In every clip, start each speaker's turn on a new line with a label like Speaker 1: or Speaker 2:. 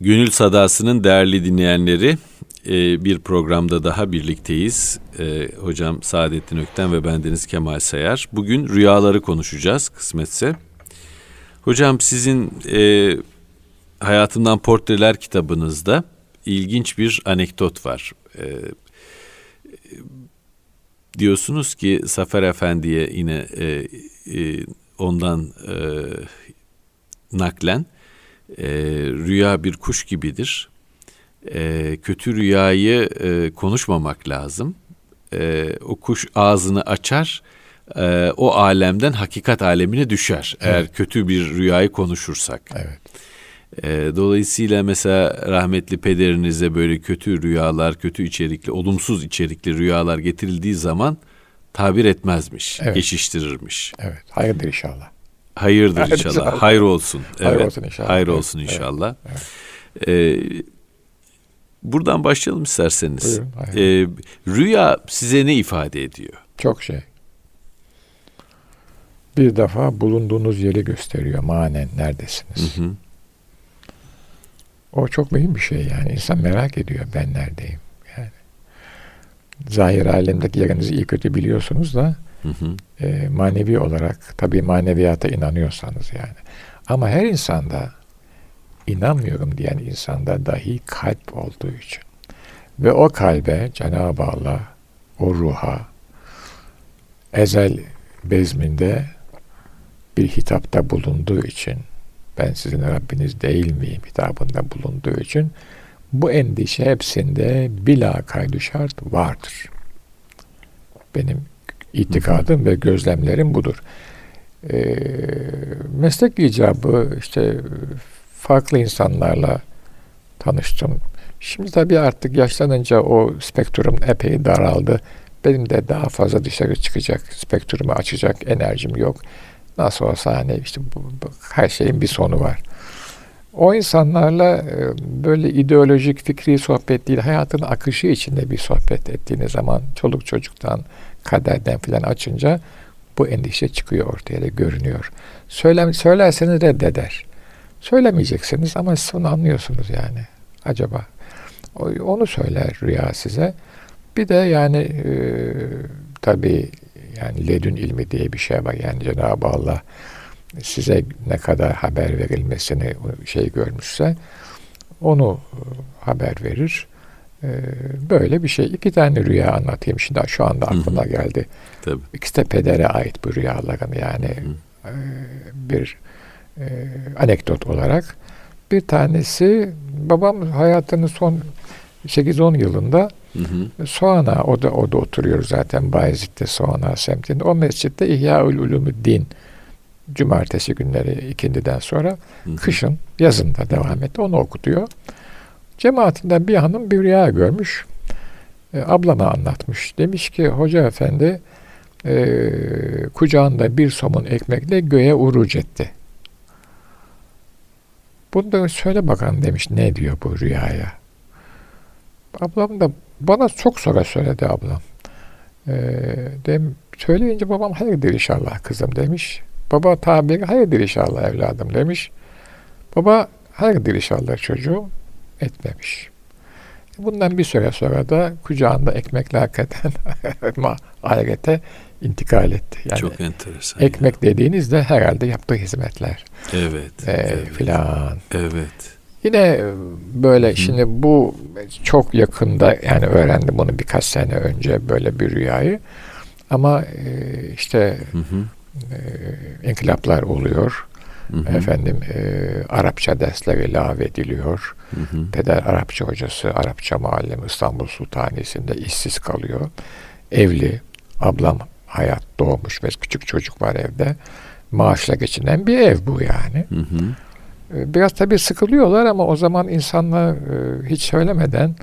Speaker 1: Gönül Sadası'nın değerli dinleyenleri e, bir programda daha birlikteyiz. E, hocam Saadettin Ökten ve bendeniz Kemal Sayar. Bugün rüyaları konuşacağız kısmetse. Hocam sizin e, Hayatımdan Portreler kitabınızda ilginç bir anekdot var. Diyorsunuz ki Zafer Efendi'ye yine ondan naklen e, rüya bir kuş gibidir. E, kötü rüyayı e, konuşmamak lazım. E, o kuş ağzını açar, e, o alemden hakikat alemine düşer. Evet. Eğer kötü bir rüyayı konuşursak.
Speaker 2: Evet.
Speaker 1: E, dolayısıyla mesela rahmetli pederinize böyle kötü rüyalar, kötü içerikli, olumsuz içerikli rüyalar getirildiği zaman tabir etmezmiş, evet. geçiştirirmiş.
Speaker 2: Evet, hayırdır inşallah.
Speaker 1: Hayırdır Hayır inşallah. inşallah. Hayır olsun. Evet.
Speaker 2: Hayır olsun inşallah.
Speaker 1: Hayır olsun inşallah. Evet. Evet. Ee, buradan başlayalım isterseniz. Buyurun, ee, rüya size ne ifade ediyor?
Speaker 2: Çok şey. Bir defa bulunduğunuz yeri gösteriyor manen neredesiniz. Hı hı. O çok mühim bir şey yani. İnsan merak ediyor ben neredeyim. Yani zahir alemdeki yerinizi iyi kötü biliyorsunuz da Hı hı. E, manevi olarak tabii maneviyata inanıyorsanız yani. Ama her insanda inanmıyorum diyen insanda dahi kalp olduğu için ve o kalbe Cenab-ı Allah o ruha ezel bezminde bir hitapta bulunduğu için ben sizin Rabbiniz değil miyim hitabında bulunduğu için bu endişe hepsinde bila kaydı şart vardır. Benim itikadım ve gözlemlerim budur. E, meslek icabı işte farklı insanlarla tanıştım. Şimdi tabii artık yaşlanınca o spektrum epey daraldı. Benim de daha fazla dışarı çıkacak, spektrumu açacak enerjim yok. Nasıl olsa hani işte bu, bu, her şeyin bir sonu var. O insanlarla e, böyle ideolojik, fikri sohbet değil, hayatın akışı içinde bir sohbet ettiğiniz zaman çoluk çocuktan, kaderden filan açınca bu endişe çıkıyor ortaya da görünüyor. Söylem, söylerseniz reddeder. Söylemeyeceksiniz ama siz onu anlıyorsunuz yani. Acaba onu söyler rüya size. Bir de yani e, tabii yani ledün ilmi diye bir şey var. Yani Cenab-ı Allah size ne kadar haber verilmesini şey görmüşse onu e, haber verir. Ee, böyle bir şey. İki tane rüya anlatayım şimdi şu anda aklıma Hı-hı. geldi. Tabii. İkisi de pedere ait bu rüyaların yani Hı-hı. E, bir e, anekdot olarak. Bir tanesi babam hayatının son 8-10 yılında Hı hı. Soğana, o da, o da oturuyor zaten Bayezid'de Soğana semtinde. O mescitte İhya-ül Din cumartesi günleri ikindiden sonra hı hı. kışın, yazında devam etti. Onu okutuyor. Cemaatinden bir hanım bir rüya görmüş. E, ablama anlatmış. Demiş ki hoca efendi e, kucağında bir somun ekmekle göğe uruc etti. Bunu da söyle bakalım demiş ne diyor bu rüyaya. Ablam da bana çok sonra söyledi ablam. E, dem, söyleyince babam hayırdır inşallah kızım demiş. Baba tabiri hayırdır inşallah evladım demiş. Baba hayırdır inşallah çocuğum etmemiş. Bundan bir süre sonra da kucağında ekmekle hakikaten ahirete intikal etti.
Speaker 1: Yani Çok enteresan.
Speaker 2: Ekmek ya. dediğinizde herhalde yaptığı hizmetler.
Speaker 1: Evet.
Speaker 2: E, evet. Filan.
Speaker 1: Evet.
Speaker 2: Yine böyle Hı. şimdi bu çok yakında yani öğrendim bunu birkaç sene önce böyle bir rüyayı. Ama e, işte hı hı. E, inkılaplar oluyor. Hı hı. Efendim e, Arapça dersleri ilave ediliyor. Hı hı. Peder Arapça hocası, Arapça muallim İstanbul Sultanisi'nde işsiz kalıyor. Evli, ablam hayat doğmuş ve küçük çocuk var evde. Maaşla geçinen bir ev bu yani. Hı hı. E, biraz tabii sıkılıyorlar ama o zaman insanlar e, hiç söylemeden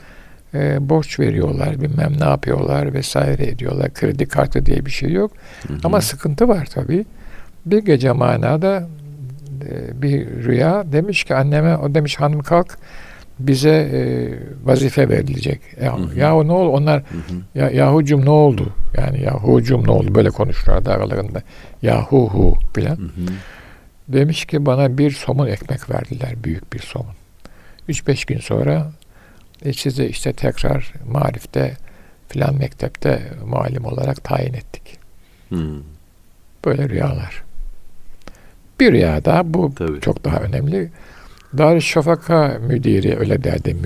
Speaker 2: e, borç veriyorlar, bilmem ne yapıyorlar vesaire ediyorlar. Kredi kartı diye bir şey yok. Hı hı. Ama sıkıntı var tabii. Bir gece manada bir rüya demiş ki anneme o demiş hanım kalk bize e, vazife verilecek. Ya, hı hı. yahu ne oldu onlar hı hı. ya yahucum ne oldu? Yani yahucum ne oldu? Böyle konuşurlardı aralarında. Yahuhu filan. Demiş ki bana bir somun ekmek verdiler. Büyük bir somun. 3-5 gün sonra e, sizi işte tekrar marifte filan mektepte muallim olarak tayin ettik. Hmm. Böyle rüyalar. Bir rüya daha bu Tabii. çok daha önemli. Darüşşafaka müdiri öyle derdi.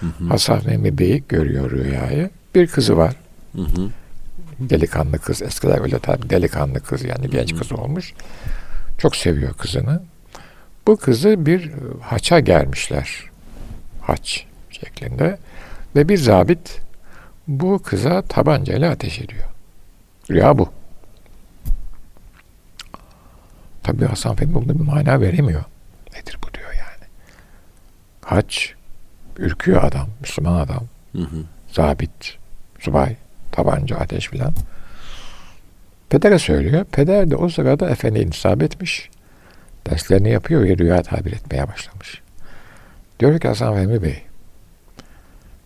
Speaker 2: Hı hı. Hasan Mehmet Bey görüyor rüyayı. Bir kızı var. Hı hı. Delikanlı kız. Eskiden öyle tabi delikanlı kız yani genç hı hı. kız olmuş. Çok seviyor kızını. Bu kızı bir haça germişler. Haç şeklinde. Ve bir zabit bu kıza tabancayla ateş ediyor. Rüya bu. Tabi Hasan Efendi bunda bir mana veremiyor. Nedir bu diyor yani. Haç, ürküyor adam, Müslüman adam. Hı hı. Zabit, subay, tabanca, ateş filan. Pedere söylüyor. Peder de o sırada efendiye intisap etmiş. Derslerini yapıyor ve rüya tabir etmeye başlamış. Diyor ki Hasan Fehmi Bey,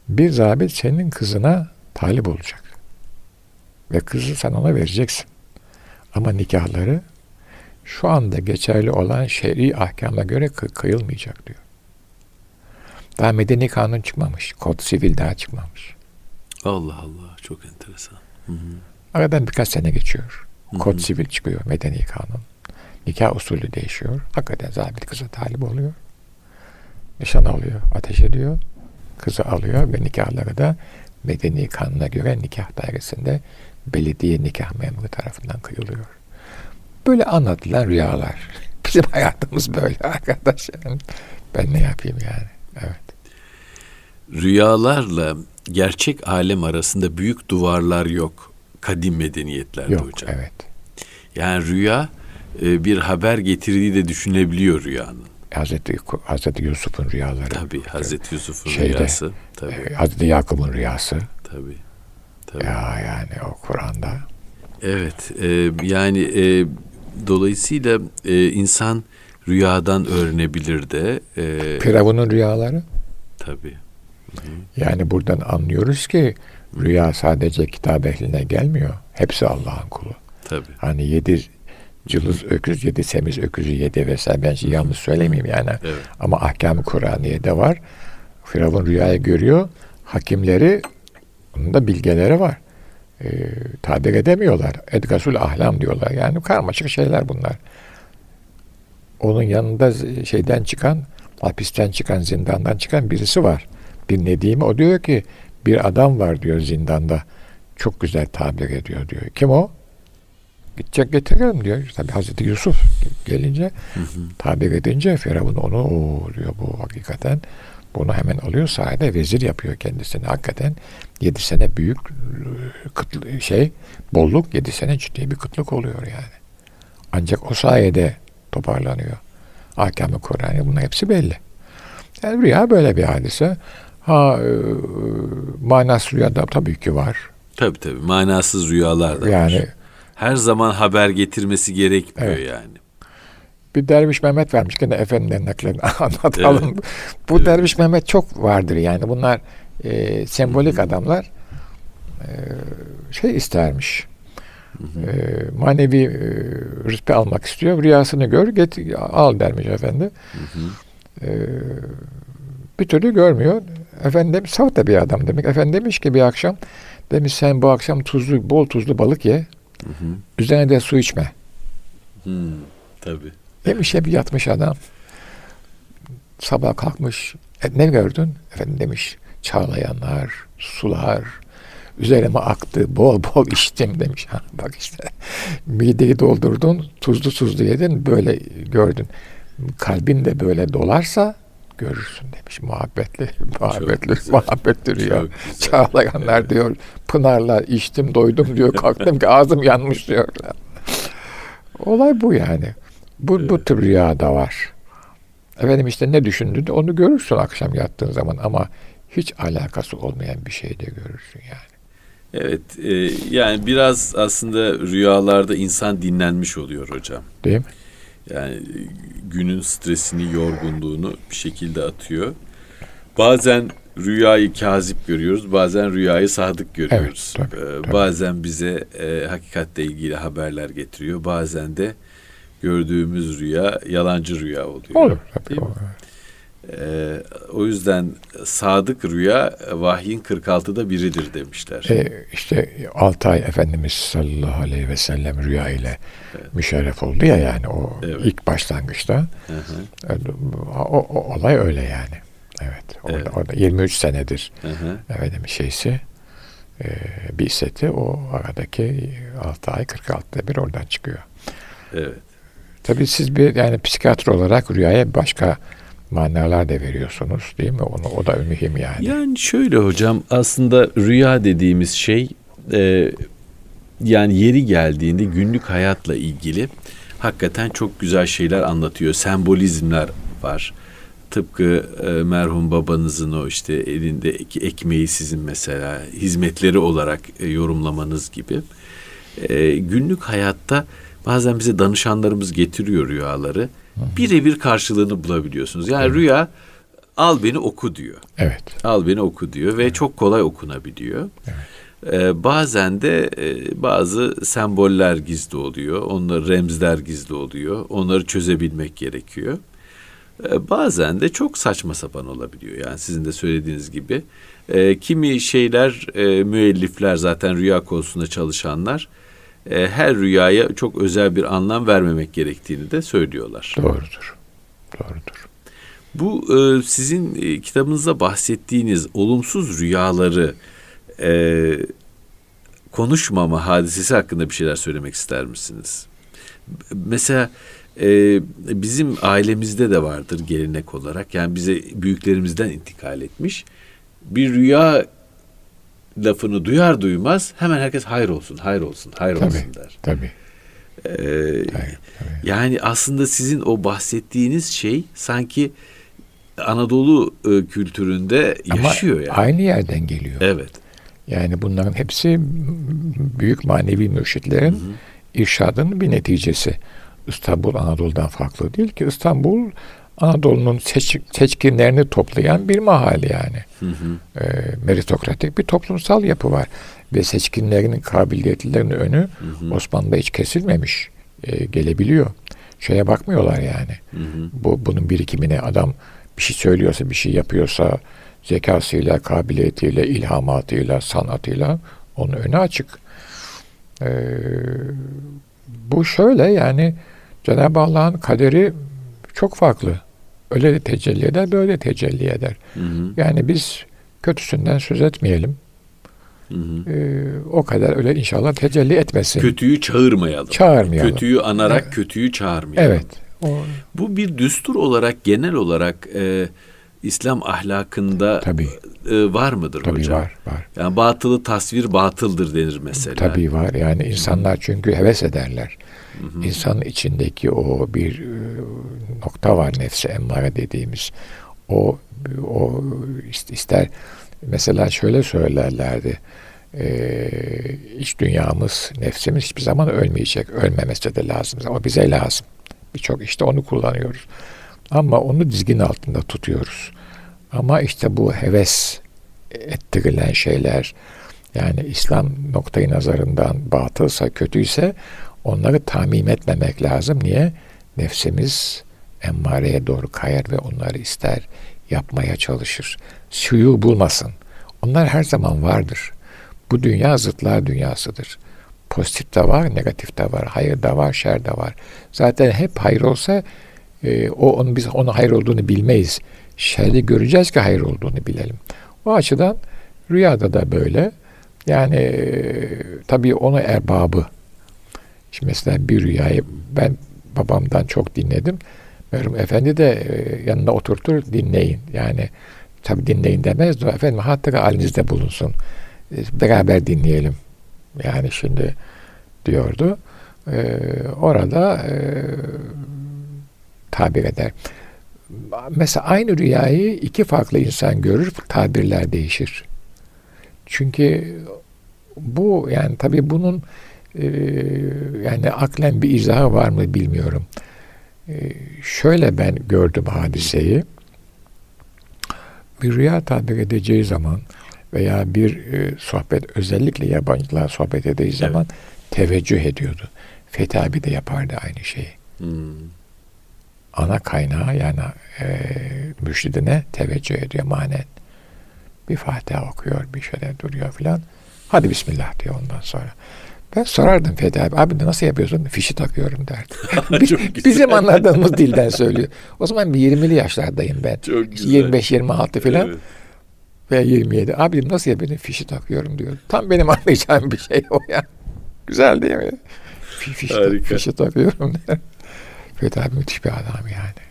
Speaker 2: bir zabit senin kızına talip olacak. Ve kızı sen ona vereceksin. Ama nikahları şu anda geçerli olan şer'i ahkamla göre kı- kıyılmayacak diyor. Daha medeni kanun çıkmamış. Kod sivil daha çıkmamış.
Speaker 1: Allah Allah çok enteresan. Hı hı.
Speaker 2: Aradan birkaç sene geçiyor. Kod hı hı. sivil çıkıyor medeni kanun. Nikah usulü değişiyor. Hakikaten zabit kıza talip oluyor. Nişan alıyor, ateş ediyor. Kızı alıyor ve nikahları da medeni kanuna göre nikah dairesinde belediye nikah memuru tarafından kıyılıyor. Böyle anlatılan rüyalar. Bizim hayatımız böyle arkadaş. Yani ben ne yapayım yani? Evet.
Speaker 1: Rüyalarla gerçek alem arasında büyük duvarlar yok kadim medeniyetlerde yok, hocam.
Speaker 2: Evet.
Speaker 1: Yani rüya e, bir haber getirdiği de düşünebiliyor rüyanın.
Speaker 2: Hazreti Hazreti Yusuf'un rüyaları.
Speaker 1: Tabii Hazreti Yusuf'un Şeyde, rüyası. Tabii. E,
Speaker 2: Hazreti Yakup'un rüyası.
Speaker 1: Tabii. Tabii.
Speaker 2: Ya yani o Kur'an'da.
Speaker 1: Evet. E, yani e, dolayısıyla e, insan rüyadan öğrenebilir de.
Speaker 2: E, Firavun'un rüyaları.
Speaker 1: Tabii.
Speaker 2: Yani buradan anlıyoruz ki rüya sadece kitap ehline gelmiyor. Hepsi Allah'ın kulu.
Speaker 1: Tabii.
Speaker 2: Hani yedi cılız öküz yedi, semiz öküzü yedi vesaire. Ben yanlış söylemeyeyim yani. Evet. Ama ahkam-ı Kur'aniye'de var. Firavun rüyayı görüyor. Hakimleri onun da bilgeleri var. Ee, tabir edemiyorlar. Edgasul ahlam diyorlar. Yani karmaşık şeyler bunlar. Onun yanında şeyden çıkan, hapisten çıkan, zindandan çıkan birisi var. Bir Nedimi o diyor ki bir adam var diyor zindanda. Çok güzel tabir ediyor diyor. Kim o? Gidecek getirelim diyor. Tabi Hazreti Yusuf gelince hı hı. tabir edince Firavun onu o diyor bu hakikaten bunu hemen alıyor sahada vezir yapıyor kendisini. Hakikaten yedi sene büyük kıtlı, şey bolluk yedi sene ciddi bir kıtlık oluyor yani. Ancak o sayede toparlanıyor. Ahkam-ı Kur'an'ı bunun hepsi belli. Yani rüya böyle bir hadise. Ha e, manasız rüyada tabii ki var.
Speaker 1: Tabii tabii manasız rüyalar da yani, var. Her zaman haber getirmesi gerekmiyor evet. yani.
Speaker 2: Bir Derviş Mehmet vermiş gene efendim naklerini anlatalım. Evet. Bu evet. Derviş Mehmet çok vardır yani bunlar e, sembolik Hı-hı. adamlar e, şey istermiş. E, manevi e, rütbe almak istiyor. Rüyasını gör, get, al dermiş efendi. E, bir türlü görmüyor. Efendim saf da bir adam demek. Efendim demiş ki bir akşam demiş sen bu akşam tuzlu bol tuzlu balık ye. Hı hı. Üzerine de su içme.
Speaker 1: Hı, tabii.
Speaker 2: Demiş hep yatmış adam. Sabah kalkmış. E, ne gördün? Efendim demiş çağlayanlar, sular, üzerime aktı, bol bol içtim demiş. Ha, bak işte mideyi doldurdun, tuzlu tuzlu yedin, böyle gördün. Kalbin de böyle dolarsa görürsün demiş. Muhabbetli, muhabbetli, muhabbetli rüya. Çağlayanlar diyor, pınarla içtim, doydum diyor, kalktım ki ağzım yanmış diyor. Olay bu yani. Bu, bu tür rüya da var. Efendim işte ne düşündün onu görürsün akşam yattığın zaman ama hiç alakası olmayan bir şey de görürsün yani.
Speaker 1: Evet, e, yani biraz aslında rüyalarda insan dinlenmiş oluyor hocam.
Speaker 2: Değil mi?
Speaker 1: Yani günün stresini, yorgunluğunu bir şekilde atıyor. Bazen rüyayı kazip görüyoruz, bazen rüyayı sadık görüyoruz. Evet, tabii, ee, tabii. Bazen bize e, hakikatle ilgili haberler getiriyor, bazen de gördüğümüz rüya yalancı rüya oluyor.
Speaker 2: Olur tabii. Değil mi?
Speaker 1: Ee, o yüzden sadık rüya vahyin 46'da biridir demişler.
Speaker 2: E, işte 6 ay Efendimiz sallallahu aleyhi ve sellem rüya ile evet. müşerref oldu ya yani o evet. ilk başlangıçta. Hı hı. E, o, o olay öyle yani. Evet. Orada, evet. orada 23 senedir hı hı. efendim şeysi e, bir seti o aradaki 6 ay 46'da bir oradan çıkıyor.
Speaker 1: Evet.
Speaker 2: Tabii siz bir yani psikiyatr olarak rüyaya başka manalar da veriyorsunuz değil mi? Onu o da mühim yani.
Speaker 1: Yani şöyle hocam aslında rüya dediğimiz şey e, yani yeri geldiğinde günlük hayatla ilgili hakikaten çok güzel şeyler anlatıyor. Sembolizmler var. Tıpkı e, merhum babanızın o işte elindeki ekmeği sizin mesela hizmetleri olarak e, yorumlamanız gibi. E, günlük hayatta bazen bize danışanlarımız getiriyor rüyaları. Birebir karşılığını bulabiliyorsunuz. Yani evet. rüya al beni oku diyor.
Speaker 2: Evet.
Speaker 1: Al beni oku diyor ve evet. çok kolay okunabiliyor. Evet. Ee, bazen de e, bazı semboller gizli oluyor. Onları remzler gizli oluyor. Onları çözebilmek gerekiyor. Ee, bazen de çok saçma sapan olabiliyor. Yani sizin de söylediğiniz gibi. Ee, kimi şeyler e, müellifler zaten rüya konusunda çalışanlar e, her rüyaya çok özel bir anlam vermemek gerektiğini de söylüyorlar.
Speaker 2: Doğrudur. Doğrudur.
Speaker 1: Bu e, sizin e, kitabınızda bahsettiğiniz olumsuz rüyaları e, konuşmama hadisesi hakkında bir şeyler söylemek ister misiniz? Mesela e, bizim ailemizde de vardır gelenek olarak. Yani bize büyüklerimizden intikal etmiş. Bir rüya lafını duyar duymaz hemen herkes hayır olsun, hayır olsun, hayır tabii, olsun der.
Speaker 2: Tabii.
Speaker 1: Ee, tabii, tabii. Yani aslında sizin o bahsettiğiniz şey sanki Anadolu e, kültüründe yaşıyor
Speaker 2: Ama
Speaker 1: yani.
Speaker 2: aynı yerden geliyor.
Speaker 1: Evet.
Speaker 2: Yani bunların hepsi büyük manevi mürşitlerin hı hı. irşadının bir neticesi. İstanbul Anadolu'dan farklı değil ki. İstanbul Anadolu'nun seç, seçkinlerini toplayan bir mahalle yani. Hı hı. E, meritokratik bir toplumsal yapı var. Ve seçkinlerinin kabiliyetlerinin önü hı hı. Osmanlı'da hiç kesilmemiş. E, gelebiliyor. Şeye bakmıyorlar yani. Hı hı. Bu Bunun birikimine adam bir şey söylüyorsa, bir şey yapıyorsa zekasıyla, kabiliyetiyle, ilhamatıyla, sanatıyla onun önü açık. Ee, bu şöyle yani Cenab-ı Allah'ın kaderi çok farklı. Öyle de tecelli eder, böyle de tecelli eder. Hı hı. Yani biz kötüsünden söz etmeyelim. Hı hı. Ee, o kadar öyle inşallah tecelli etmesin.
Speaker 1: Kötüyü çağırmayalım.
Speaker 2: Çağırmayalım.
Speaker 1: Kötüyü anarak evet. kötüyü çağırmayalım.
Speaker 2: Evet. O...
Speaker 1: Bu bir düstur olarak genel olarak e, İslam ahlakında Tabii. E, var mıdır
Speaker 2: Tabii
Speaker 1: hocam?
Speaker 2: var, var.
Speaker 1: Yani batılı tasvir batıldır denir mesela.
Speaker 2: Tabii var. Yani insanlar çünkü heves ederler. Hı İnsanın içindeki o bir e, nokta var nefsi emmare dediğimiz. O o ister mesela şöyle söylerlerdi. Ee, iç dünyamız, nefsimiz hiçbir zaman ölmeyecek. Ölmemesi de lazım ama bize lazım. Birçok işte onu kullanıyoruz. Ama onu dizgin altında tutuyoruz. Ama işte bu heves ettirilen şeyler yani İslam noktayı nazarından batılsa, kötüyse onları tamim etmemek lazım. Niye? Nefsimiz emmareye doğru kayar ve onları ister, yapmaya çalışır. Suyu bulmasın. Onlar her zaman vardır. Bu dünya zıtlar dünyasıdır. Pozitif de var, negatif de var, hayır da var, şer de var. Zaten hep hayır olsa e, o onu biz onun hayır olduğunu bilmeyiz. Şerri göreceğiz ki hayır olduğunu bilelim. O açıdan rüyada da böyle. Yani e, tabii onu erbabı. Şimdi mesela bir rüyayı ben babamdan çok dinledim. Merhum Efendi de e, yanına oturtur dinleyin. Yani tabii dinleyin demez de efendim hatta halinizde bulunsun. E, beraber dinleyelim. Yani şimdi diyordu. E, orada e, tabir eder. Mesela aynı rüyayı iki farklı insan görür, tabirler değişir. Çünkü bu yani tabii bunun e, yani aklen bir izahı var mı bilmiyorum. E, şöyle ben gördüm hadiseyi. Bir rüya tabir edeceği zaman veya bir e, sohbet özellikle yabancılar sohbet edeceği evet. zaman teveccüh ediyordu. Fethi abi de yapardı aynı şeyi. Hmm. ana kaynağı yani e, mürşidine teveccüh ediyor manen. Bir Fatiha okuyor, bir şeyler duruyor filan. Hadi Bismillah diyor ondan sonra. Ben sorardım Fethi abi, abi nasıl yapıyorsun? Fişi takıyorum derdi. Bizim anladığımız dilden söylüyor. O zaman bir 20'li yaşlardayım ben. 25-26 filan. Evet. Ve 27. Abi nasıl yapıyorsun? Fişi takıyorum diyor. Tam benim anlayacağım bir şey o ya. Güzel değil mi? Fiş, fişi takıyorum der. Fethi abi müthiş bir adam yani.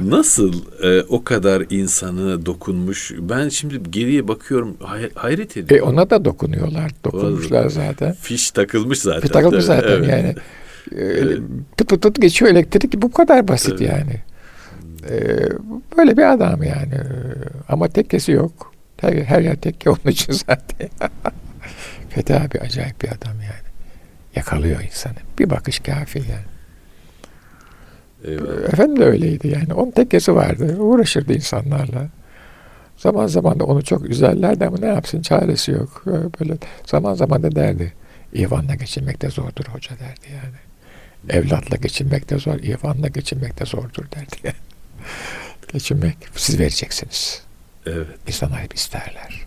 Speaker 1: Nasıl e, o kadar insanı dokunmuş? Ben şimdi geriye bakıyorum hay- hayret ediyorum.
Speaker 2: E ona da dokunuyorlar. Dokunmuşlar zaten.
Speaker 1: Fiş takılmış zaten. Fiş
Speaker 2: takılmış zaten evet. yani. E, pıt pıt pıt geçiyor elektrik bu kadar basit evet. yani. E, böyle bir adam yani. Ama tekkesi yok. Her, her yer tekke onun için zaten. Fethi abi acayip bir adam yani. Yakalıyor insanı. Bir bakış kafi yani. Eyvallah. Efendim de öyleydi yani. Onun tekkesi vardı. Uğraşırdı insanlarla. Zaman zaman da onu çok üzerlerdi ama ne yapsın çaresi yok. Böyle zaman zaman da derdi. İvanla geçinmek de zordur hoca derdi yani. Evlatla geçinmek de zor, İvanla geçinmek de zordur derdi yani. geçinmek siz vereceksiniz.
Speaker 1: Evet.
Speaker 2: İnsanlar hep isterler.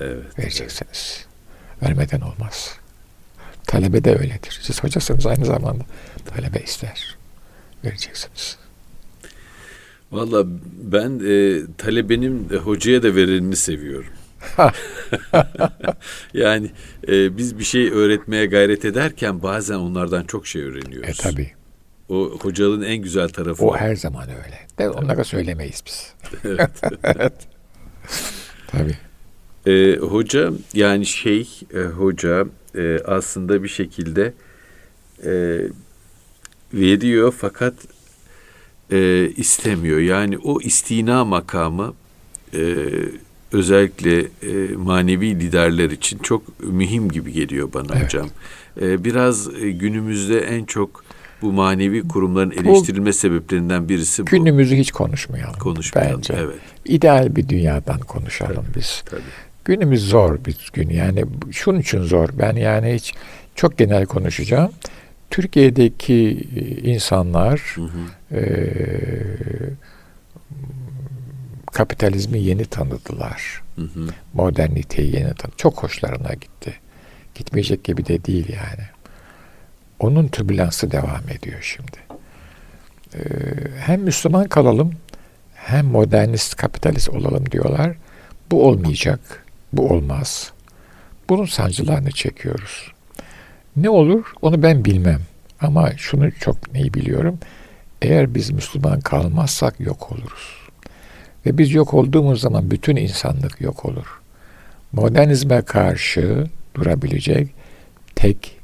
Speaker 1: Evet.
Speaker 2: Vereceksiniz. Evet. Vermeden olmaz. Talebe de öyledir. Siz hocasınız aynı zamanda. Talebe ister vereceksiniz.
Speaker 1: Valla ben e, talebenin e, hocaya da verenini seviyorum. yani e, biz bir şey öğretmeye gayret ederken bazen onlardan çok şey öğreniyoruz.
Speaker 2: E tabi.
Speaker 1: O hocalığın en güzel tarafı.
Speaker 2: O, o. her zaman öyle. De onlara söylemeyiz biz. evet. evet. Tabii.
Speaker 1: E, hoca yani şey e, hoca e, aslında bir şekilde e, veriyor fakat e, istemiyor. Yani o istina makamı e, özellikle e, manevi liderler için çok mühim gibi geliyor bana evet. hocam. E, biraz e, günümüzde en çok bu manevi kurumların eleştirilme bu, sebeplerinden birisi bu.
Speaker 2: Günümüzü hiç konuşmayalım.
Speaker 1: Konuşmayalım. Bence. Evet.
Speaker 2: İdeal bir dünyadan konuşalım tabii, biz. Tabii. Günümüz zor bir gün. Yani şunun için zor. Ben yani hiç çok genel konuşacağım. Türkiye'deki e, insanlar hı hı. E, kapitalizmi yeni tanıdılar. Hı hı. Moderniteyi yeni tanıdılar. Çok hoşlarına gitti. Gitmeyecek gibi de değil yani. Onun türbülansı devam ediyor şimdi. Ee, hem Müslüman kalalım hem modernist kapitalist olalım diyorlar. Bu olmayacak. Bu olmaz. Bunun sancılarını çekiyoruz. Ne olur onu ben bilmem. Ama şunu çok iyi biliyorum. Eğer biz Müslüman kalmazsak yok oluruz. Ve biz yok olduğumuz zaman bütün insanlık yok olur. Modernizme karşı durabilecek tek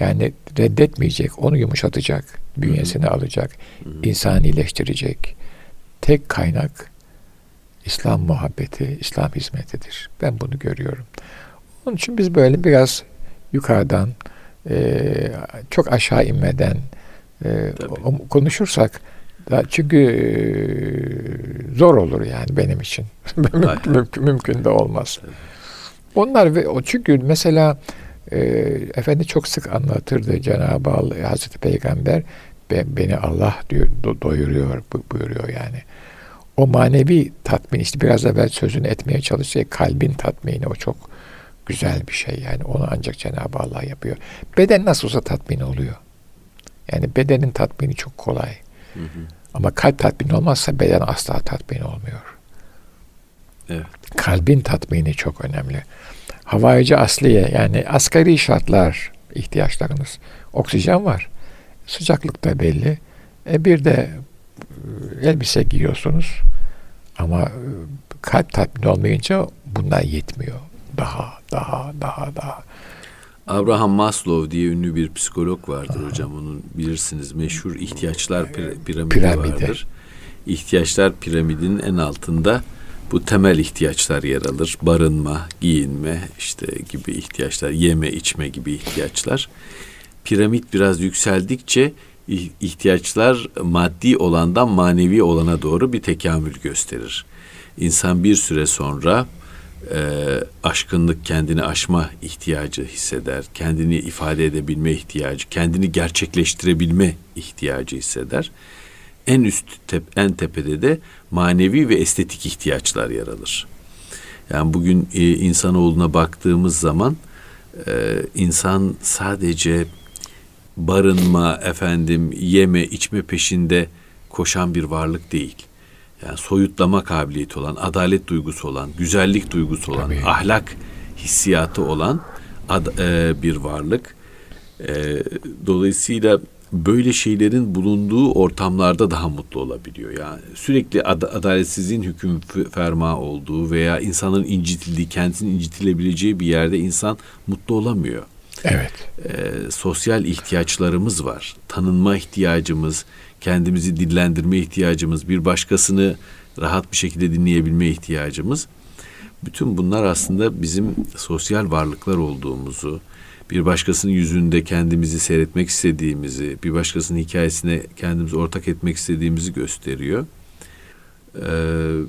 Speaker 2: yani reddetmeyecek, onu yumuşatacak, bünyesine Hı-hı. alacak, Hı-hı. insanileştirecek tek kaynak İslam muhabbeti, İslam hizmetidir. Ben bunu görüyorum. Onun için biz böyle biraz yukarıdan e, çok aşağı inmeden e, konuşursak da çünkü e, zor olur yani benim için. mümkün, mümkün de olmaz. Onlar ve o çünkü mesela e, efendi çok sık anlatırdı Cenab-ı Allah Hazreti Peygamber ben, beni Allah diyor do, doyuruyor buyuruyor yani. O manevi tatmin işte biraz evvel sözünü etmeye çalışacak kalbin tatmini o çok güzel bir şey yani onu ancak Cenab-ı Allah yapıyor. Beden nasıl olsa tatmin oluyor. Yani bedenin tatmini çok kolay. Hı hı. Ama kalp tatmin olmazsa beden asla tatmin olmuyor.
Speaker 1: Evet.
Speaker 2: Kalbin tatmini çok önemli. Havayıcı asliye yani asgari şartlar ihtiyaçlarınız. Oksijen var. Sıcaklık da belli. E bir de e, elbise giyiyorsunuz. Ama e, kalp tatmin olmayınca bunlar yetmiyor daha, daha, daha, daha.
Speaker 1: Abraham Maslow diye ünlü bir psikolog vardır Aha. hocam. Onun bilirsiniz meşhur ihtiyaçlar piramidi, piramidi vardır. İhtiyaçlar piramidinin en altında bu temel ihtiyaçlar yer alır. Barınma, giyinme işte gibi ihtiyaçlar, yeme, içme gibi ihtiyaçlar. Piramit biraz yükseldikçe ihtiyaçlar maddi olandan manevi olana doğru bir tekamül gösterir. İnsan bir süre sonra e, aşkınlık, kendini aşma ihtiyacı hisseder. Kendini ifade edebilme ihtiyacı, kendini gerçekleştirebilme ihtiyacı hisseder. en üst tep, en tepede de manevi ve estetik ihtiyaçlar yer alır. Yani bugün e, insanoğluna baktığımız zaman e, insan sadece barınma, efendim yeme, içme peşinde koşan bir varlık değil. Yani soyutlama kabiliyeti olan, adalet duygusu olan, güzellik duygusu olan, Tabii. ahlak hissiyatı olan ad, e, bir varlık. E, dolayısıyla böyle şeylerin bulunduğu ortamlarda daha mutlu olabiliyor. Yani sürekli ad- adaletsizliğin hüküm ferma olduğu veya insanın incitildiği, kendisinin incitilebileceği bir yerde insan mutlu olamıyor.
Speaker 2: Evet.
Speaker 1: Ee, sosyal ihtiyaçlarımız var. Tanınma ihtiyacımız, kendimizi dillendirme ihtiyacımız, bir başkasını rahat bir şekilde dinleyebilme ihtiyacımız. Bütün bunlar aslında bizim sosyal varlıklar olduğumuzu, bir başkasının yüzünde kendimizi seyretmek istediğimizi, bir başkasının hikayesine kendimizi ortak etmek istediğimizi gösteriyor. Ee,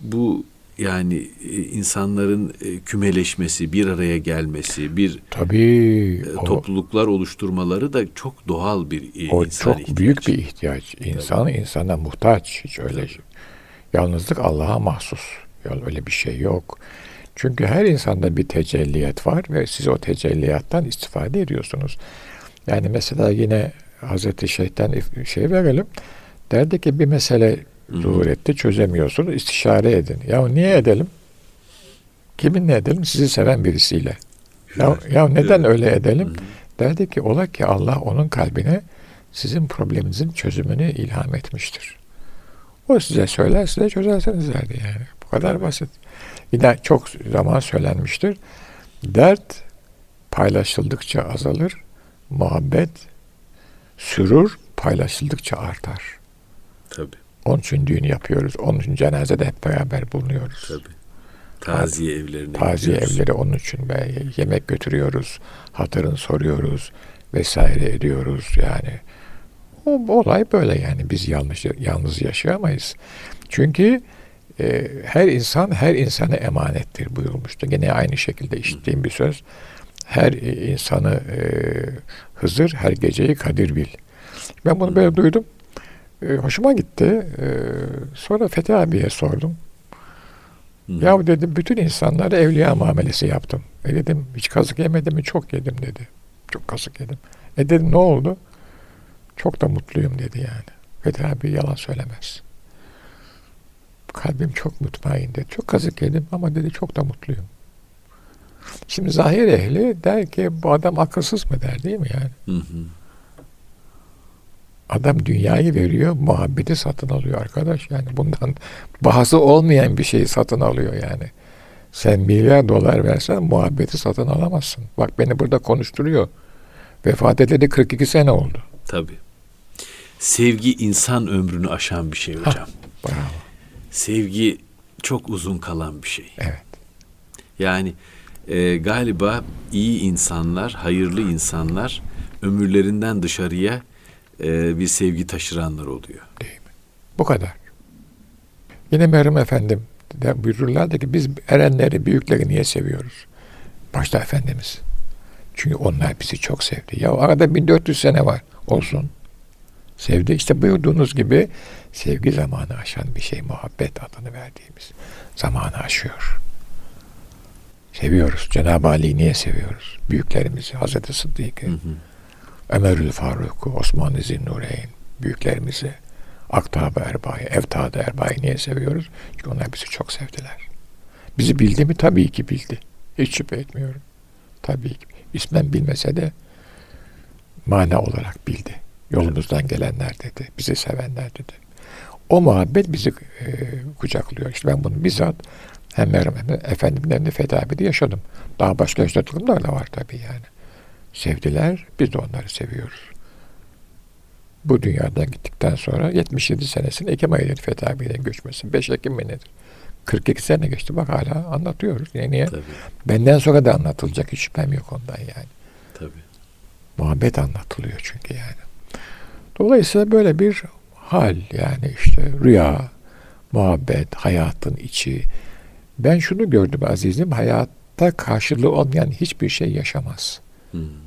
Speaker 1: bu yani e, insanların e, kümeleşmesi, bir araya gelmesi, bir
Speaker 2: tabii
Speaker 1: e, topluluklar oluşturmaları da çok doğal bir
Speaker 2: o insan çok büyük bir ihtiyaç. İnsan tabii. insana muhtaç hiç öyle. Tabii. Yalnızlık Allah'a mahsus. Öyle bir şey yok. Çünkü her insanda bir tecelliyat var ve siz o tecelliyattan istifade ediyorsunuz. Yani mesela yine Hazreti Şeyh'ten şey verelim. Derdi ki bir mesele zuhur etti çözemiyorsunuz istişare edin. Ya niye edelim? Kiminle edelim? Sizi seven birisiyle. Ya, ya neden öyle edelim? Derdi ki ola ki Allah onun kalbine sizin probleminizin çözümünü ilham etmiştir. O size söyler, size çözerseniz derdi yani. Bu kadar basit. Yine çok zaman söylenmiştir. Dert paylaşıldıkça azalır, muhabbet, sürur paylaşıldıkça artar.
Speaker 1: Tabii.
Speaker 2: Onun için düğün yapıyoruz. Onun için cenazede hep beraber bulunuyoruz.
Speaker 1: Tabii. Taziye evlerine
Speaker 2: Taziye gidiyoruz. evleri onun için ve yemek götürüyoruz. Hatırını soruyoruz vesaire ediyoruz yani. O olay böyle yani biz yalnız yalnız yaşayamayız. Çünkü e, her insan her insana emanettir buyurulmuştu. Yine aynı şekilde işittiğim bir söz. Her insanı e, Hızır, her geceyi Kadir bil. Ben bunu böyle duydum. E, hoşuma gitti. E, sonra Fethi abiye sordum. Hı. Ya dedim bütün insanlara evliya muamelesi yaptım. E dedim hiç kazık yemedim mi? Çok yedim dedi. Çok kazık yedim. E dedim ne oldu? Çok da mutluyum dedi yani. Fethi abi yalan söylemez. Kalbim çok mutmain dedi. Çok kazık yedim ama dedi çok da mutluyum. Şimdi zahir ehli der ki bu adam akılsız mı der değil mi yani? Hı hı. Adam dünyayı veriyor, muhabbeti satın alıyor arkadaş. Yani bundan bahası olmayan bir şeyi satın alıyor yani. Sen milyar dolar versen muhabbeti satın alamazsın. Bak beni burada konuşturuyor. Vefat edeli 42 sene oldu.
Speaker 1: Tabii. Sevgi insan ömrünü aşan bir şey hocam. Ha, bravo. Sevgi çok uzun kalan bir şey.
Speaker 2: Evet.
Speaker 1: Yani e, galiba iyi insanlar, hayırlı insanlar ömürlerinden dışarıya e, bir sevgi taşıranlar oluyor.
Speaker 2: Değil mi? Bu kadar. Yine Meryem Efendim de buyururlardı ki biz erenleri, büyükleri niye seviyoruz? Başta Efendimiz. Çünkü onlar bizi çok sevdi. Ya arada 1400 sene var. Olsun. Sevdi. İşte buyurduğunuz gibi sevgi zamanı aşan bir şey. Muhabbet adını verdiğimiz zamanı aşıyor. Seviyoruz. Cenab-ı Ali'yi niye seviyoruz? Büyüklerimizi, Hazreti Sıddık'ı, Ömerül Faruk, Osman-ı Zinnureyn, büyüklerimizi, Aktab-ı Erba'yı, Evtad-ı Erba'yı niye seviyoruz? Çünkü onlar bizi çok sevdiler. Bizi bildi mi? Tabii ki bildi. Hiç şüphe etmiyorum. Tabii ki. İsmen bilmese de mana olarak bildi. Yolumuzdan gelenler dedi. Bizi sevenler dedi. O muhabbet bizi e, kucaklıyor. İşte ben bunu bizzat hem Meryem hem efendimden de Fethi yaşadım. Daha başka yaşadıklarım da var tabii yani sevdiler. Biz de onları seviyoruz. Bu dünyadan gittikten sonra 77 senesinde Ekim ayıdır Fethi abiyle göçmesi. 5 Ekim mi nedir? 42 sene geçti bak hala anlatıyoruz. Niye? Tabii. Benden sonra da anlatılacak hiç şüphem yok ondan yani.
Speaker 1: Tabii.
Speaker 2: Muhabbet anlatılıyor çünkü yani. Dolayısıyla böyle bir hal yani işte rüya, muhabbet, hayatın içi. Ben şunu gördüm azizim, hayatta karşılığı olmayan hiçbir şey yaşamaz. Hmm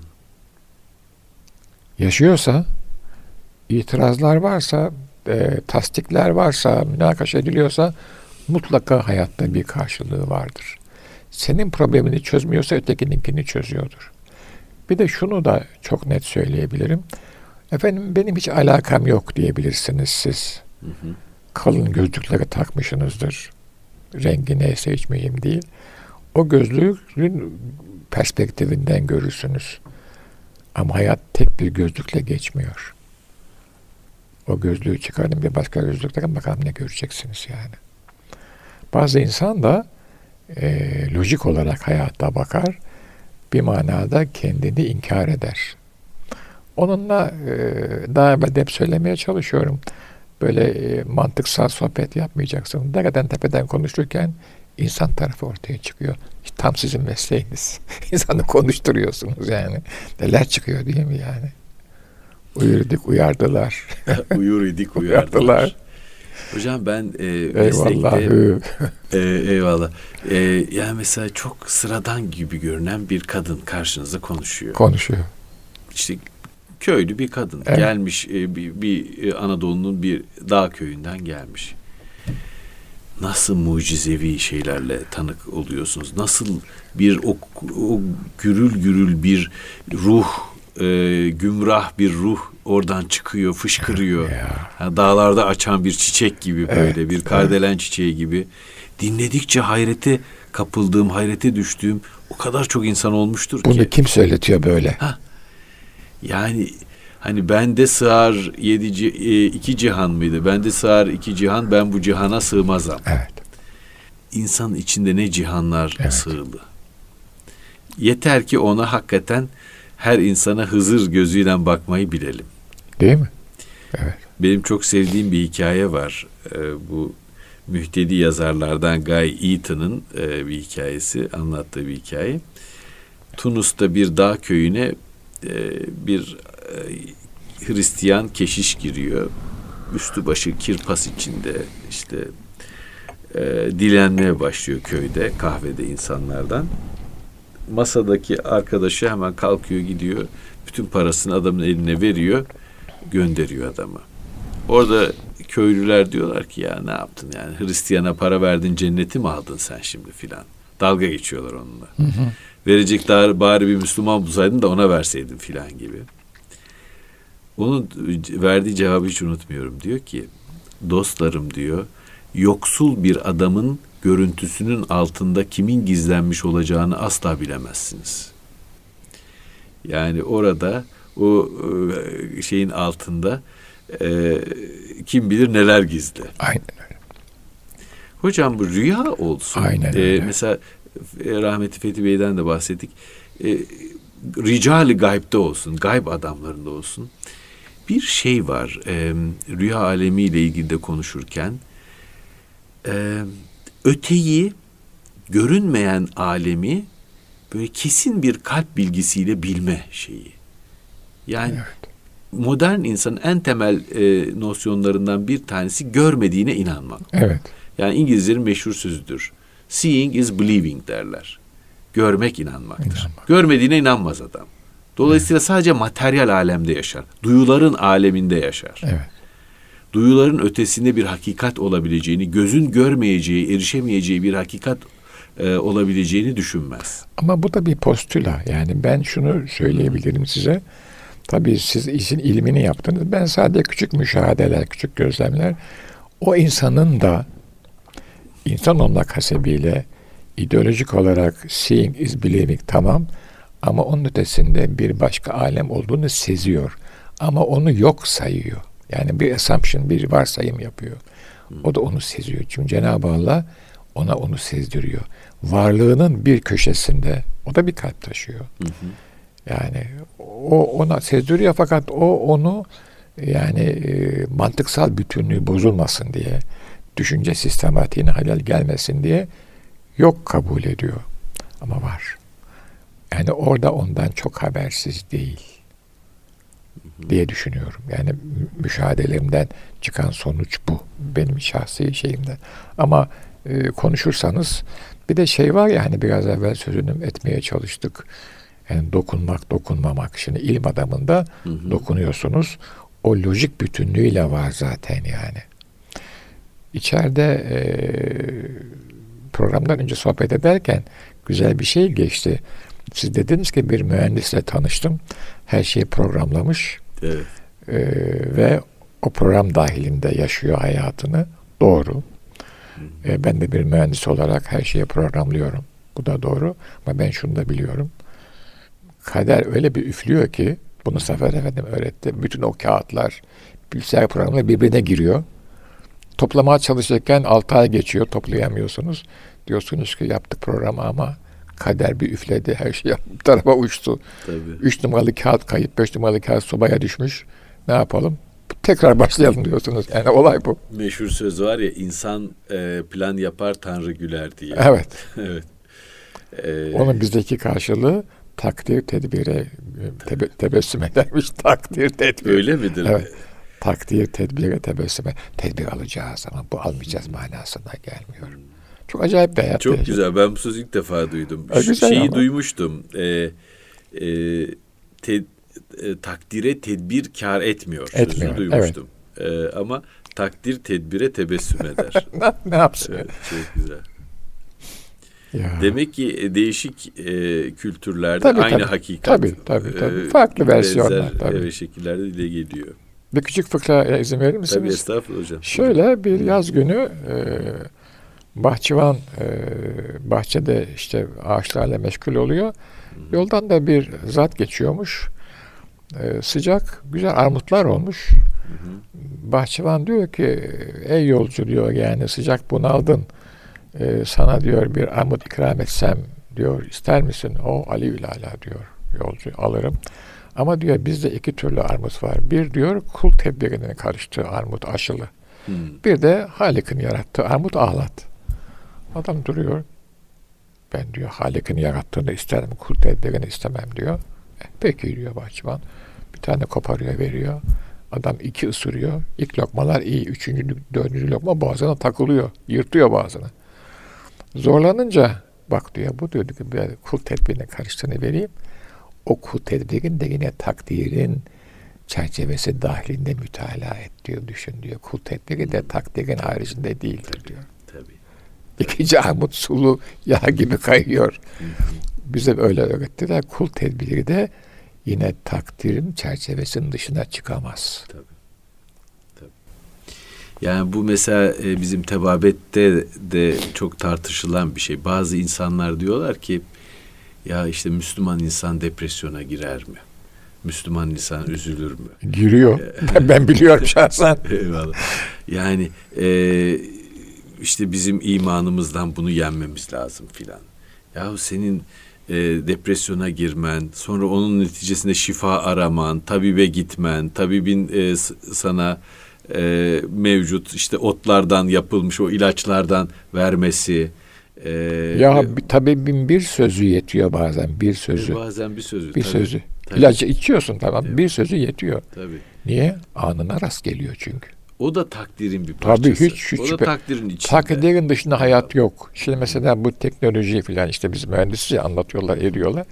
Speaker 2: yaşıyorsa, itirazlar varsa e, tasdikler varsa, münakaşa ediliyorsa mutlaka hayatta bir karşılığı vardır. Senin problemini çözmüyorsa ötekininkini çözüyordur. Bir de şunu da çok net söyleyebilirim. Efendim benim hiç alakam yok diyebilirsiniz siz. Hı hı. Kalın gözlükleri takmışsınızdır. Rengi neyse hiç mühim değil. O gözlüğün perspektifinden görürsünüz. Ama hayat tek bir gözlükle geçmiyor. O gözlüğü çıkarın bir başka gözlükle bakalım ne göreceksiniz yani. Bazı insan da e, lojik olarak hayata bakar. Bir manada kendini inkar eder. Onunla e, daha evvel hep söylemeye çalışıyorum. Böyle e, mantıksal sohbet yapmayacaksın. Nereden tepeden konuşurken insan tarafı ortaya çıkıyor. Tam sizin mesleğiniz. İnsanı konuşturuyorsunuz yani. Neler çıkıyor değil mi yani? Uyur idik uyardılar.
Speaker 1: Uyur idik uyardılar. Hocam ben e,
Speaker 2: meslekte
Speaker 1: e, eyvallah. E, yani mesela çok sıradan gibi görünen bir kadın karşınızda konuşuyor.
Speaker 2: Konuşuyor.
Speaker 1: İşte köylü bir kadın evet. gelmiş e, bir, bir e, Anadolu'nun bir dağ köyünden gelmiş. Nasıl mucizevi şeylerle tanık oluyorsunuz? Nasıl bir o, o gürül gürül bir ruh, e, gümrah bir ruh oradan çıkıyor, fışkırıyor. Yani dağlarda açan bir çiçek gibi böyle evet, bir kardelen evet. çiçeği gibi. Dinledikçe hayrete kapıldığım, hayrete düştüğüm o kadar çok insan olmuştur
Speaker 2: Bunu
Speaker 1: ki.
Speaker 2: Bunu kim söyletiyor böyle?
Speaker 1: Ha, yani hani bende sığar yedi e, iki cihan mıydı? Bende sığar iki cihan ben bu cihana sığmazam.
Speaker 2: Evet.
Speaker 1: İnsanın içinde ne cihanlar evet. sığılı. Yeter ki ona hakikaten her insana Hızır gözüyle bakmayı bilelim.
Speaker 2: Değil mi? Evet.
Speaker 1: Benim çok sevdiğim bir hikaye var. Ee, bu mühtedi yazarlardan Guy Eaton'ın e, bir hikayesi, anlattığı bir hikaye. Tunus'ta bir dağ köyüne e, bir Hristiyan keşiş giriyor. Üstü başı kirpas içinde işte e, dilenmeye başlıyor köyde kahvede insanlardan. Masadaki arkadaşı hemen kalkıyor gidiyor. Bütün parasını adamın eline veriyor. Gönderiyor adamı. Orada köylüler diyorlar ki ya ne yaptın yani Hristiyana para verdin cenneti mi aldın sen şimdi filan. Dalga geçiyorlar onunla. Hı hı. Verecek bari bir Müslüman bulsaydın da ona verseydin filan gibi. Onun verdiği cevabı hiç unutmuyorum. Diyor ki dostlarım diyor yoksul bir adamın görüntüsünün altında kimin gizlenmiş olacağını asla bilemezsiniz. Yani orada o e, şeyin altında e, kim bilir neler gizli.
Speaker 2: Aynen öyle.
Speaker 1: Hocam bu rüya olsun.
Speaker 2: Aynen e, öyle.
Speaker 1: E, mesela rahmetli Fethi Bey'den de bahsettik. E, ricali gaybde olsun, gayb adamlarında olsun. Bir şey var e, rüya alemiyle ilgili de konuşurken. E, öteyi, görünmeyen alemi böyle kesin bir kalp bilgisiyle bilme şeyi. Yani evet. modern insanın en temel e, nosyonlarından bir tanesi görmediğine inanmak.
Speaker 2: Evet.
Speaker 1: Yani İngilizlerin meşhur sözüdür. Seeing is believing derler. Görmek inanmaktır. İnanmak. Görmediğine inanmaz adam. Dolayısıyla sadece materyal alemde yaşar. Duyuların aleminde yaşar.
Speaker 2: Evet.
Speaker 1: Duyuların ötesinde bir hakikat olabileceğini, gözün görmeyeceği, erişemeyeceği bir hakikat e, olabileceğini düşünmez.
Speaker 2: Ama bu da bir postüla. Yani ben şunu söyleyebilirim size. Tabii siz işin ilmini yaptınız. Ben sadece küçük müşahedeler, küçük gözlemler. O insanın da insan olmak hasebiyle ideolojik olarak seeing is believing tamam ama onun ötesinde bir başka alem olduğunu seziyor. Ama onu yok sayıyor. Yani bir assumption, bir varsayım yapıyor. O da onu seziyor. Çünkü Cenab-ı Allah ona onu sezdiriyor. Varlığının bir köşesinde o da bir kalp taşıyor. Hı hı. Yani o ona sezdiriyor fakat o onu yani e, mantıksal bütünlüğü bozulmasın diye düşünce sistematiğine halal gelmesin diye yok kabul ediyor. Ama var. Yani orada ondan çok habersiz değil diye düşünüyorum. Yani müşahedelerimden çıkan sonuç bu. Benim şahsi şeyimden. Ama e, konuşursanız bir de şey var ya hani biraz evvel sözünü etmeye çalıştık. Yani dokunmak, dokunmamak. Şimdi ilim adamında hı hı. dokunuyorsunuz. o lojik bütünlüğüyle var zaten yani. İçeride e, programdan önce sohbet ederken güzel bir şey geçti. Siz dediniz ki bir mühendisle tanıştım. Her şeyi programlamış.
Speaker 1: Evet.
Speaker 2: E, ve o program dahilinde yaşıyor hayatını. Doğru. E, ben de bir mühendis olarak her şeyi programlıyorum. Bu da doğru. Ama ben şunu da biliyorum. Kader öyle bir üflüyor ki bunu Sefer Efendim öğretti. Bütün o kağıtlar, bilgisayar programları birbirine giriyor. Toplamaya çalışırken 6 ay geçiyor. Toplayamıyorsunuz. Diyorsunuz ki yaptık programı ama kader bir üfledi. Her şey bir tarafa uçtu.
Speaker 1: Tabii.
Speaker 2: 3 numaralı kağıt kayıp, 5 numaralı kağıt sobaya düşmüş. Ne yapalım? Tekrar başlayalım diyorsunuz. Yani olay bu.
Speaker 1: Meşhur söz var ya insan e, plan yapar Tanrı güler diye.
Speaker 2: Evet.
Speaker 1: evet. Ee,
Speaker 2: Onun bizdeki karşılığı takdir tedbire tebe, tebessüm edermiş. Takdir tedbir.
Speaker 1: öyle midir?
Speaker 2: Evet. Takdir tedbire tebessüm eder. Tedbir alacağız ama bu almayacağız manasına gelmiyor. Çok acayip bir hayat.
Speaker 1: Çok güzel. Ben bu sözü ilk defa duydum.
Speaker 2: E, güzel
Speaker 1: Şeyi
Speaker 2: ama.
Speaker 1: duymuştum. E, e, te- e, takdire tedbir kar etmiyor.
Speaker 2: Etmiyor,
Speaker 1: Sözünü duymuştum. E, ama takdir tedbire tebessüm eder.
Speaker 2: ne, ne yapsın?
Speaker 1: evet, çok güzel.
Speaker 2: Ya.
Speaker 1: Demek ki e, değişik e, kültürlerde
Speaker 2: Tabii,
Speaker 1: aynı
Speaker 2: tabii.
Speaker 1: hakikat.
Speaker 2: Tabii, tabii, tabii.
Speaker 1: e,
Speaker 2: Farklı versiyonlar,
Speaker 1: benzer,
Speaker 2: tabii.
Speaker 1: evet, şekillerde dile geliyor.
Speaker 2: Bir küçük fıkra izin verir
Speaker 1: Tabii
Speaker 2: misiniz?
Speaker 1: estağfurullah hocam.
Speaker 2: Şöyle bir yaz günü e, bahçıvan e, bahçede işte ağaçlarla meşgul oluyor. Yoldan da bir zat geçiyormuş. E, sıcak, güzel armutlar olmuş. Bahçıvan diyor ki ey yolcu diyor yani sıcak bunaldın. E, sana diyor bir armut ikram etsem diyor ister misin? O Ali Ülala diyor yolcu alırım. Ama diyor bizde iki türlü armut var. Bir diyor kul tedbirinin karıştığı armut aşılı.
Speaker 1: Hmm.
Speaker 2: Bir de Halik'in yarattığı armut ağlat. Adam duruyor. Ben diyor Halik'in yarattığını isterim, kul tedbirini istemem diyor. E, peki diyor bahçıvan. Bir tane koparıyor veriyor. Adam iki ısırıyor. İlk lokmalar iyi. Üçüncü, dördüncü lokma boğazına takılıyor. Yırtıyor boğazını. Zorlanınca bak diyor bu diyor ki bir kul tedbirine karıştığını vereyim. O kul tedbirin de yine takdirin çerçevesi dahilinde mütalaa et diyor, düşün diyor. Kul tedbiri de takdirin haricinde değildir diyor.
Speaker 1: Tabii.
Speaker 2: İkinci armut sulu yağ gibi kayıyor. Bize öyle öğrettiler. Kul tedbiri de yine takdirin çerçevesinin dışına çıkamaz.
Speaker 1: Yani bu mesela e, bizim tebabette de çok tartışılan bir şey. Bazı insanlar diyorlar ki ya işte Müslüman insan depresyona girer mi? Müslüman insan üzülür mü?
Speaker 2: Giriyor. Ben, ben biliyorum şahsen.
Speaker 1: Eyvallah. Yani e, işte bizim imanımızdan bunu yenmemiz lazım filan. Yahu senin e, depresyona girmen, sonra onun neticesinde şifa araman, tabibe gitmen, tabibin e, sana e, mevcut işte otlardan yapılmış o ilaçlardan vermesi. E,
Speaker 2: Ya bir, tabii bin bir sözü yetiyor bazen. Bir sözü.
Speaker 1: bazen bir sözü.
Speaker 2: Bir
Speaker 1: tabii,
Speaker 2: sözü.
Speaker 1: tabii.
Speaker 2: İlacı içiyorsun tamam.
Speaker 1: Evet.
Speaker 2: Bir sözü yetiyor.
Speaker 1: Tabii.
Speaker 2: Niye? Anına rast geliyor çünkü.
Speaker 1: O da takdirin bir
Speaker 2: Tabii,
Speaker 1: parçası.
Speaker 2: hiç- hiç
Speaker 1: o da
Speaker 2: şüphe-
Speaker 1: takdirin içinde.
Speaker 2: Takdirin dışında hayat yok. Şimdi mesela bu teknoloji falan işte biz mühendisçi anlatıyorlar, ediyorlar.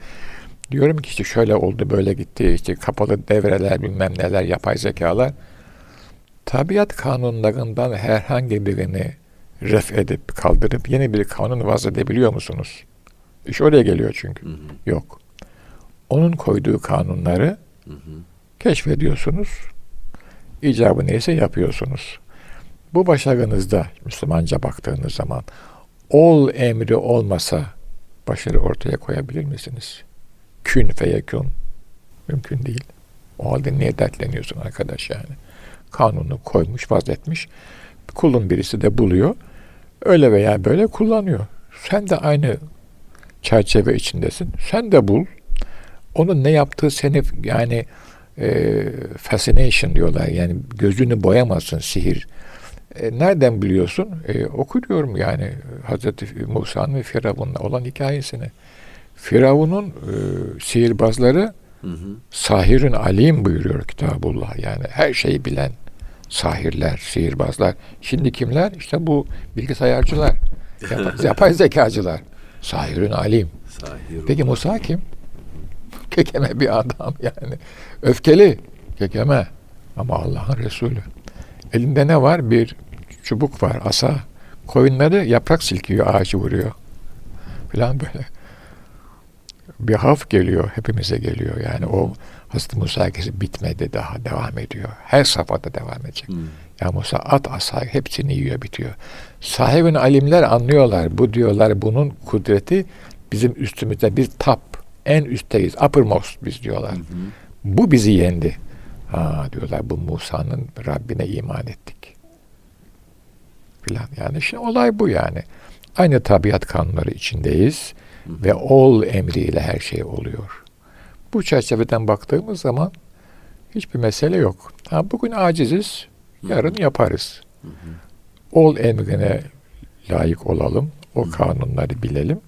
Speaker 2: Diyorum ki işte şöyle oldu, böyle gitti, işte kapalı devreler, bilmem neler, yapay zekalar. Tabiat kanunlarından herhangi birini ref edip, kaldırıp yeni bir kanun vaz edebiliyor musunuz? İş oraya geliyor çünkü.
Speaker 1: Hı hı,
Speaker 2: Yok. Onun koyduğu kanunları
Speaker 1: hı hı.
Speaker 2: keşfediyorsunuz. İcabı neyse yapıyorsunuz. Bu başarınızda Müslümanca baktığınız zaman ol emri olmasa başarı ortaya koyabilir misiniz? Kün feyekün. Mümkün değil. O halde niye dertleniyorsun arkadaş yani? Kanunu koymuş, vazetmiş. Kulun birisi de buluyor. Öyle veya böyle kullanıyor. Sen de aynı çerçeve içindesin. Sen de bul. Onun ne yaptığı seni yani e, fascination diyorlar. Yani gözünü boyamazsın sihir. E, nereden biliyorsun? E, okuyorum yani Hazreti Musa'nın ve Firavun'la olan hikayesini. Firavun'un e, sihirbazları
Speaker 1: Hı hı.
Speaker 2: sahirün alim buyuruyor Kitabullah. Yani her şeyi bilen sahirler, sihirbazlar. Şimdi kimler? İşte bu bilgisayarcılar, yapay, yapay zekacılar. Sahirün alim.
Speaker 1: Sahir
Speaker 2: Peki. Musa kim? Kekeme bir adam yani. Öfkeli. Kekeme. Ama Allah'ın Resulü. Elinde ne var? Bir çubuk var, asa. Koyunları yaprak silkiyor, ağacı vuruyor. Falan böyle. Bir haf geliyor, hepimize geliyor. Yani o Hazreti Musa herkesi bitmedi daha, devam ediyor. Her safhada devam edecek. Hmm. Ya Musa at asa hepsini yiyor, bitiyor. Sahibin alimler anlıyorlar. Bu diyorlar bunun kudreti bizim üstümüzde bir tap. En üstteyiz. Uppermost biz diyorlar. Hı Bu bizi yendi. Ha diyorlar bu Musa'nın Rabbine iman ettik. Filan. Yani şimdi olay bu yani. Aynı tabiat kanunları içindeyiz hı. ve ol emriyle her şey oluyor. Bu çerçeveden baktığımız zaman hiçbir mesele yok. Ha, bugün aciziz, yarın hı. yaparız. Hı hı. Ol emrine layık olalım, o hı. kanunları bilelim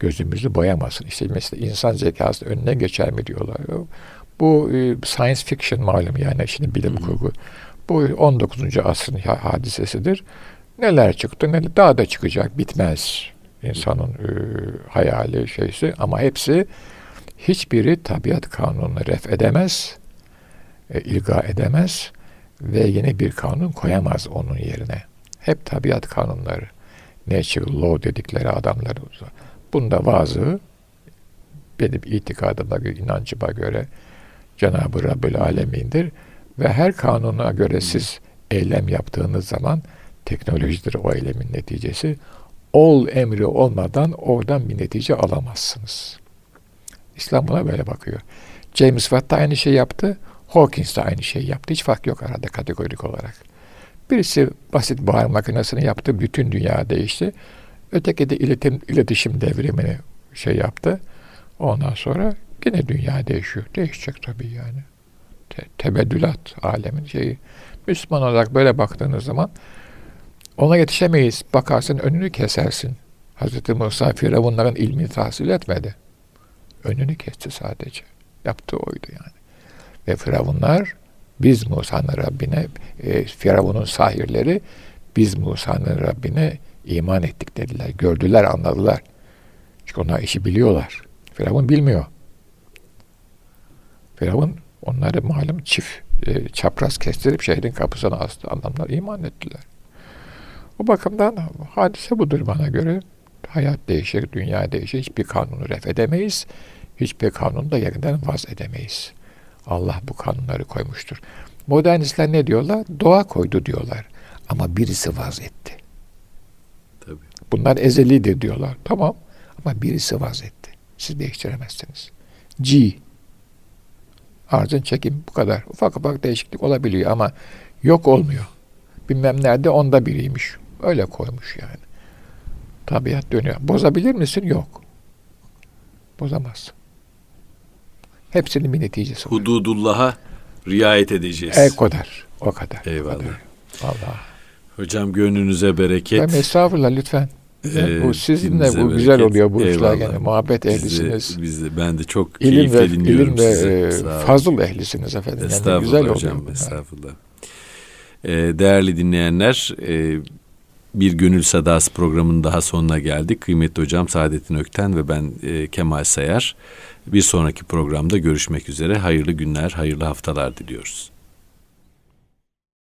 Speaker 2: gözümüzü boyamasın. İşte mesela insan zekası önüne geçer mi diyorlar. Bu e, science fiction malum yani şimdi bilim hmm. kurgu. Bu 19. asrın hadisesidir. Neler çıktı, neler daha da çıkacak, bitmez insanın e, hayali şeysi ama hepsi hiçbiri tabiat kanununu ref edemez, e, ilga edemez ve yeni bir kanun koyamaz onun yerine. Hep tabiat kanunları, natural law dedikleri adamlar Bunda bazı benim itikadıma inancıma göre Cenab-ı Rabbül Alemin'dir. Ve her kanuna göre siz eylem yaptığınız zaman teknolojidir o eylemin neticesi. Ol emri olmadan oradan bir netice alamazsınız. İslam buna böyle bakıyor. James Watt da aynı şey yaptı. Hawkins de aynı şey yaptı. Hiç fark yok arada kategorik olarak. Birisi basit buhar makinesini yaptı. Bütün dünya değişti. Öteki de iletim, iletişim devrimini şey yaptı. Ondan sonra yine dünya değişiyor. Değişecek tabii yani. Te tebeddülat alemin şeyi. Müslüman olarak böyle baktığınız zaman ona yetişemeyiz. Bakarsın önünü kesersin. Hazreti Musa Firavunların ilmini tahsil etmedi. Önünü kesti sadece. Yaptığı oydu yani. Ve Firavunlar biz Musa'nın Rabbine, e, Firavun'un sahirleri biz Musa'nın Rabbine iman ettik dediler. Gördüler, anladılar. Çünkü onlar işi biliyorlar. Firavun bilmiyor. Firavun onları malum çift e, çapraz kestirip şehrin kapısına astı. Adamlar iman ettiler. O bakımdan hadise budur bana göre. Hayat değişir, dünya değişir. Hiçbir kanunu ref edemeyiz. Hiçbir kanunu da yerinden vaz edemeyiz. Allah bu kanunları koymuştur. Modernistler ne diyorlar? Doğa koydu diyorlar. Ama birisi vaz etti. Bunlar ezelidir diyorlar. Tamam ama birisi vazetti. Siz değiştiremezsiniz. G. Arzın çekim bu kadar. Ufak ufak değişiklik olabiliyor ama yok olmuyor. Bilmem nerede onda biriymiş. Öyle koymuş yani. Tabiat dönüyor. Bozabilir misin? Yok. Bozamazsın. Hepsinin bir neticesi
Speaker 1: var. Hududullah'a riayet edeceğiz.
Speaker 2: E kadar. O kadar.
Speaker 1: Eyvallah. O
Speaker 2: kadar. Allah.
Speaker 1: Hocam gönlünüze bereket.
Speaker 2: Ben estağfurullah lütfen. Ee, bu sizinle bu bereket. güzel oluyor bu işler yani muhabbet ehlisiniz.
Speaker 1: Biz de, ben de çok
Speaker 2: ilim
Speaker 1: keyifle
Speaker 2: ve, dinliyorum ilim sizi. Ve, fazıl ehlisiniz efendim.
Speaker 1: Estağfurullah yani güzel hocam. Oluyor estağfurullah. Ee, değerli dinleyenler e, bir Gönül Sadası programının daha sonuna geldik. Kıymetli hocam Saadettin Ökten ve ben e, Kemal Sayar. Bir sonraki programda görüşmek üzere. Hayırlı günler, hayırlı haftalar diliyoruz.